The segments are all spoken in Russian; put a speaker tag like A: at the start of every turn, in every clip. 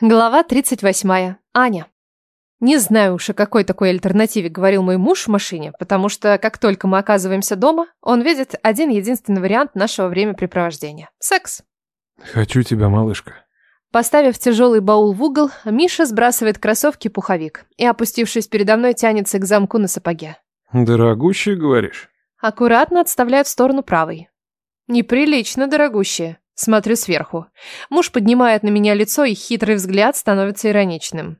A: Глава 38. Аня. Не знаю уж, о какой такой альтернативе говорил мой муж в машине, потому что, как только мы оказываемся дома, он видит один единственный вариант нашего времяпрепровождения – секс.
B: Хочу тебя, малышка.
A: Поставив тяжелый баул в угол, Миша сбрасывает кроссовки пуховик и, опустившись передо мной, тянется к замку на сапоге.
B: Дорогущий, говоришь?
A: Аккуратно отставляет в сторону правой. Неприлично дорогущие. Смотрю сверху. Муж поднимает на меня лицо, и хитрый взгляд становится ироничным.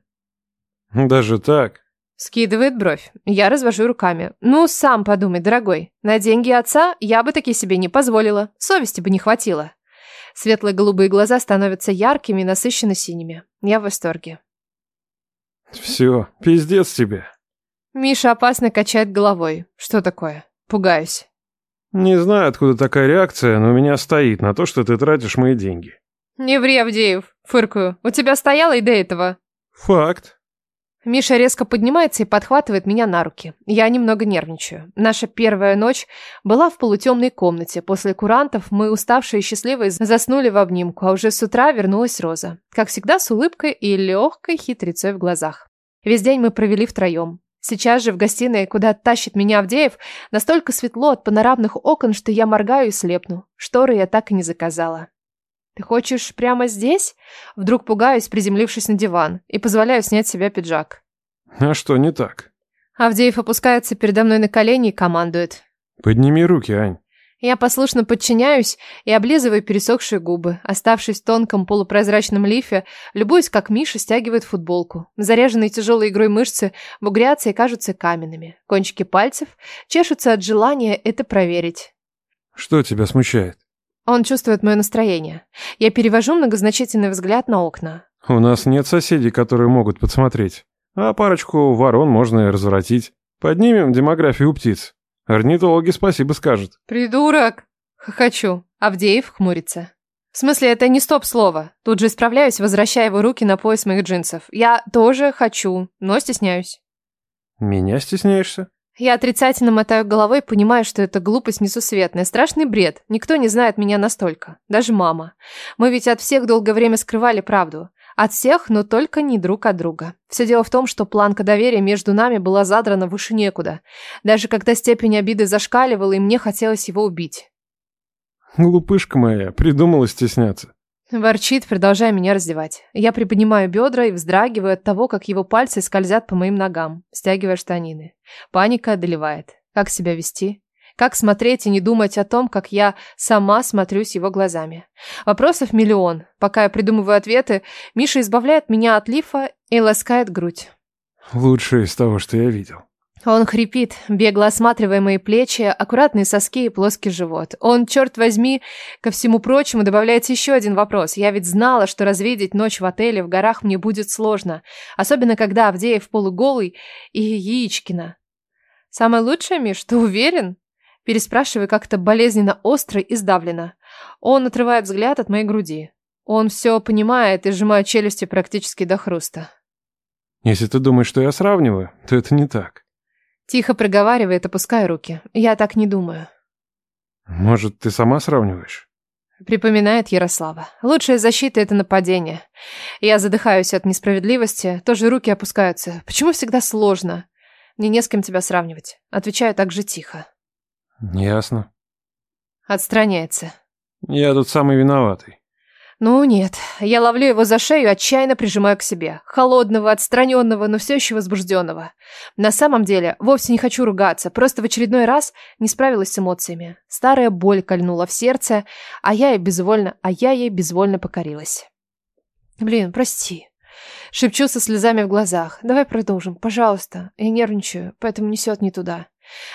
B: Даже так?
A: Скидывает бровь. Я развожу руками. Ну, сам подумай, дорогой. На деньги отца я бы таки себе не позволила. Совести бы не хватило. Светлые голубые глаза становятся яркими и насыщенно синими. Я в восторге.
B: Все, пиздец тебе.
A: Миша опасно качает головой. Что такое? Пугаюсь.
B: Не знаю, откуда такая реакция, но у меня стоит на то, что ты тратишь мои деньги.
A: Не ври, Авдеев. Фыркаю. У тебя стояло и до этого.
B: Факт.
A: Миша резко поднимается и подхватывает меня на руки. Я немного нервничаю. Наша первая ночь была в полутемной комнате. После курантов мы, уставшие и счастливые, заснули в обнимку, а уже с утра вернулась Роза. Как всегда, с улыбкой и легкой хитрецой в глазах. Весь день мы провели втроем. Сейчас же в гостиной, куда тащит меня Авдеев, настолько светло от панорамных окон, что я моргаю и слепну. Шторы я так и не заказала. «Ты хочешь прямо здесь?» Вдруг пугаюсь, приземлившись на диван, и позволяю снять с себя пиджак.
B: А что не так?
A: Авдеев опускается передо мной на колени и командует.
B: Подними руки, Ань.
A: Я послушно подчиняюсь и облизываю пересохшие губы. Оставшись в тонком полупрозрачном лифе, любуюсь, как Миша стягивает футболку. Заряженные тяжелой игрой мышцы бугрятся и кажутся каменными. Кончики пальцев чешутся от желания это проверить.
B: Что тебя смущает?
A: Он чувствует мое настроение. Я перевожу многозначительный взгляд на окна.
B: У нас нет соседей, которые могут подсмотреть. А парочку ворон можно и развратить. Поднимем демографию птиц. Орнитологи спасибо скажут.
A: «Придурок!» Хохочу. Авдеев хмурится. В смысле, это не стоп-слово. Тут же исправляюсь, возвращая его руки на пояс моих джинсов. Я тоже хочу, но стесняюсь.
B: Меня стесняешься?
A: Я отрицательно мотаю головой, понимая, что это глупость несусветная, страшный бред. Никто не знает меня настолько. Даже мама. Мы ведь от всех долгое время скрывали правду. От всех, но только не друг от друга. Все дело в том, что планка доверия между нами была задрана выше некуда. Даже когда степень обиды зашкаливала, и мне хотелось его убить.
B: Глупышка моя, придумала стесняться.
A: Ворчит, продолжая меня раздевать. Я приподнимаю бедра и вздрагиваю от того, как его пальцы скользят по моим ногам, стягивая штанины. Паника одолевает. Как себя вести? Как смотреть и не думать о том, как я сама смотрюсь его глазами? Вопросов миллион. Пока я придумываю ответы, Миша избавляет меня от лифа и ласкает грудь.
B: Лучшее из того, что я видел.
A: Он хрипит, бегло осматривая мои плечи, аккуратные соски и плоский живот. Он, черт возьми, ко всему прочему добавляет еще один вопрос. Я ведь знала, что развидеть ночь в отеле в горах мне будет сложно. Особенно, когда Авдеев полуголый и Яичкина. Самое лучшее, Миш, ты уверен? Переспрашиваю как-то болезненно остро и сдавленно. Он отрывает взгляд от моей груди. Он все понимает и сжимает челюсти практически до хруста.
B: Если ты думаешь, что я сравниваю, то это не так.
A: Тихо проговаривает, опуская руки. Я так не думаю.
B: Может, ты сама сравниваешь?
A: Припоминает Ярослава. Лучшая защита – это нападение. Я задыхаюсь от несправедливости, тоже руки опускаются. Почему всегда сложно? Мне не с кем тебя сравнивать. Отвечаю так же тихо.
B: Ясно.
A: Отстраняется.
B: Я тут самый виноватый.
A: Ну нет, я ловлю его за шею, отчаянно прижимаю к себе. Холодного, отстраненного, но все еще возбужденного. На самом деле, вовсе не хочу ругаться, просто в очередной раз не справилась с эмоциями. Старая боль кольнула в сердце, а я ей безвольно, а я ей безвольно покорилась. Блин, прости. Шепчу со слезами в глазах. Давай продолжим, пожалуйста. Я нервничаю, поэтому несет не туда.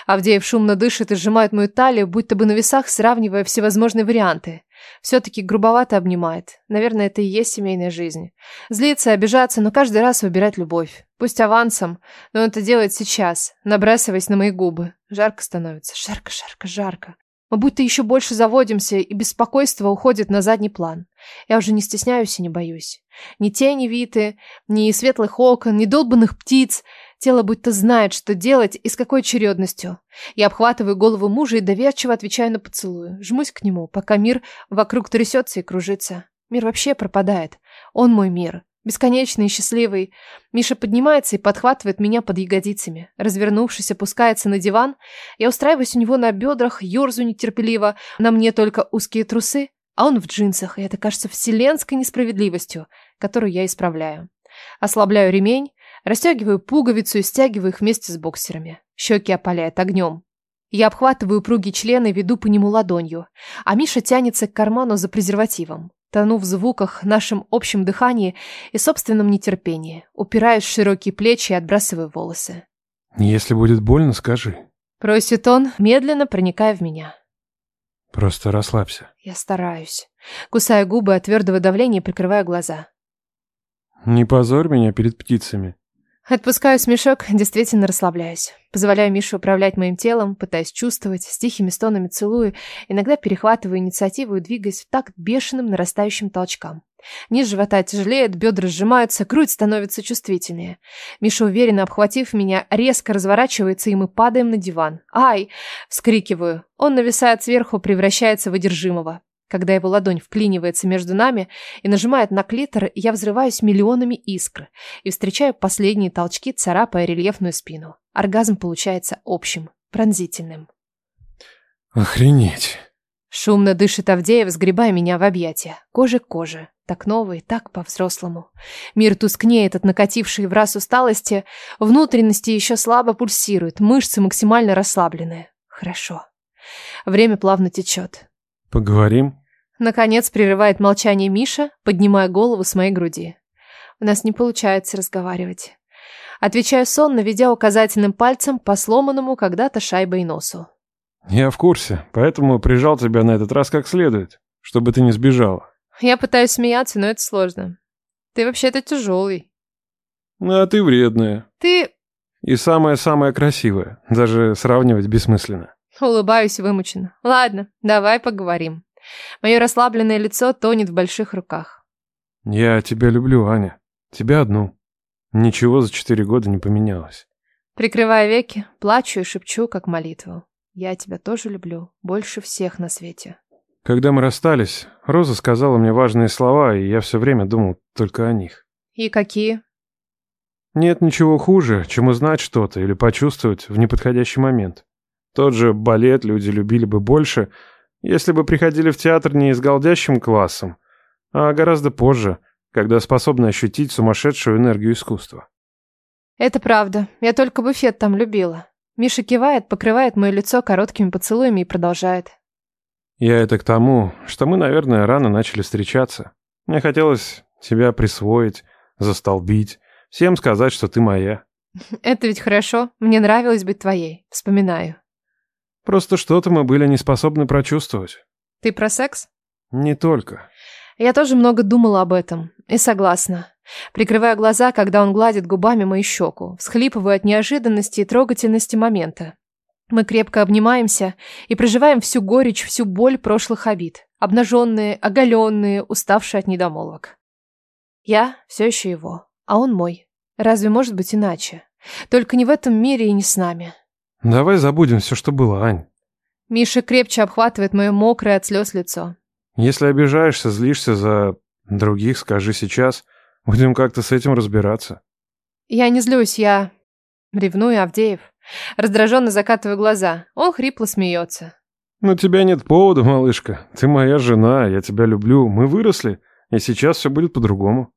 A: Авдеев шумно дышит и сжимает мою талию, будто бы на весах сравнивая всевозможные варианты. Все-таки грубовато обнимает. Наверное, это и есть семейная жизнь. Злиться, обижаться, но каждый раз выбирать любовь. Пусть авансом, но он это делает сейчас, набрасываясь на мои губы. Жарко становится. Жарко, жарко, жарко. Мы будто еще больше заводимся, и беспокойство уходит на задний план. Я уже не стесняюсь и не боюсь. Ни тени виты, ни светлых окон, ни долбанных птиц. Тело будто знает, что делать и с какой очередностью. Я обхватываю голову мужа и доверчиво отвечаю на поцелую. Жмусь к нему, пока мир вокруг трясется и кружится. Мир вообще пропадает. Он мой мир. Бесконечный и счастливый. Миша поднимается и подхватывает меня под ягодицами. Развернувшись, опускается на диван. Я устраиваюсь у него на бедрах, ерзу нетерпеливо. На мне только узкие трусы, а он в джинсах, и это кажется вселенской несправедливостью, которую я исправляю. Ослабляю ремень, расстегиваю пуговицу и стягиваю их вместе с боксерами. Щеки опаляет огнем. Я обхватываю упругий член и веду по нему ладонью, а Миша тянется к карману за презервативом. Тону в звуках, нашем общем дыхании и собственном нетерпении. Упираюсь в широкие плечи и отбрасываю волосы.
B: «Если будет больно, скажи».
A: Просит он, медленно проникая в меня.
B: «Просто расслабься».
A: Я стараюсь. Кусаю губы от твердого давления и прикрываю глаза.
B: «Не позорь меня перед птицами».
A: Отпускаю смешок, действительно расслабляюсь. Позволяю Мише управлять моим телом, пытаясь чувствовать, с тихими стонами целую, иногда перехватываю инициативу и двигаясь в такт бешеным нарастающим толчкам. Низ живота тяжелеет, бедра сжимаются, грудь становится чувствительнее. Миша, уверенно обхватив меня, резко разворачивается, и мы падаем на диван. «Ай!» — вскрикиваю. Он нависает сверху, превращается в одержимого. Когда его ладонь вклинивается между нами и нажимает на клитор, я взрываюсь миллионами искр и встречаю последние толчки, царапая рельефную спину. Оргазм получается общим, пронзительным.
B: «Охренеть!»
A: Шумно дышит Авдеев, сгребая меня в объятия. Кожа к коже. Так новый, так по-взрослому. Мир тускнеет от накатившей в раз усталости. Внутренности еще слабо пульсируют, мышцы максимально расслабленные. Хорошо. Время плавно течет.
B: «Поговорим?»
A: Наконец прерывает молчание Миша, поднимая голову с моей груди. У нас не получается разговаривать. Отвечаю сонно, ведя указательным пальцем по сломанному когда-то шайбой носу.
B: «Я в курсе, поэтому прижал тебя на этот раз как следует, чтобы ты не сбежала».
A: Я пытаюсь смеяться, но это сложно. Ты вообще-то тяжелый.
B: А ты вредная.
A: Ты...
B: И самая-самая красивая. Даже сравнивать бессмысленно.
A: Улыбаюсь вымученно. Ладно, давай поговорим. Мое расслабленное лицо тонет в больших руках.
B: Я тебя люблю, Аня. Тебя одну. Ничего за четыре года не поменялось.
A: Прикрывая веки, плачу и шепчу, как молитву. Я тебя тоже люблю, больше всех на свете.
B: Когда мы расстались, Роза сказала мне важные слова, и я все время думал только о них.
A: И какие?
B: Нет ничего хуже, чем узнать что-то или почувствовать в неподходящий момент. Тот же балет люди любили бы больше, если бы приходили в театр не с голдящим классом, а гораздо позже, когда способны ощутить сумасшедшую энергию искусства.
A: Это правда. Я только буфет там любила. Миша кивает, покрывает мое лицо короткими поцелуями и продолжает.
B: Я это к тому, что мы, наверное, рано начали встречаться. Мне хотелось тебя присвоить, застолбить, всем сказать, что ты моя.
A: Это ведь хорошо. Мне нравилось быть твоей. Вспоминаю.
B: Просто что-то мы были не способны прочувствовать.
A: Ты про секс?
B: Не только.
A: Я тоже много думала об этом. И согласна. Прикрывая глаза, когда он гладит губами мою щеку, всхлипываю от неожиданности и трогательности момента. Мы крепко обнимаемся и проживаем всю горечь, всю боль прошлых обид. Обнаженные, оголенные, уставшие от недомолвок. Я все еще его, а он мой. Разве может быть иначе? Только не в этом мире и не с нами.
B: Давай забудем все, что было, Ань.
A: Миша крепче обхватывает мое мокрое от слез лицо.
B: Если обижаешься, злишься за других, скажи сейчас. Будем как-то с этим разбираться.
A: Я не злюсь, я ревную Авдеев. Раздраженно закатываю глаза. Он хрипло смеется.
B: «Но тебя нет повода, малышка. Ты моя жена, я тебя люблю. Мы выросли, и сейчас все будет по-другому».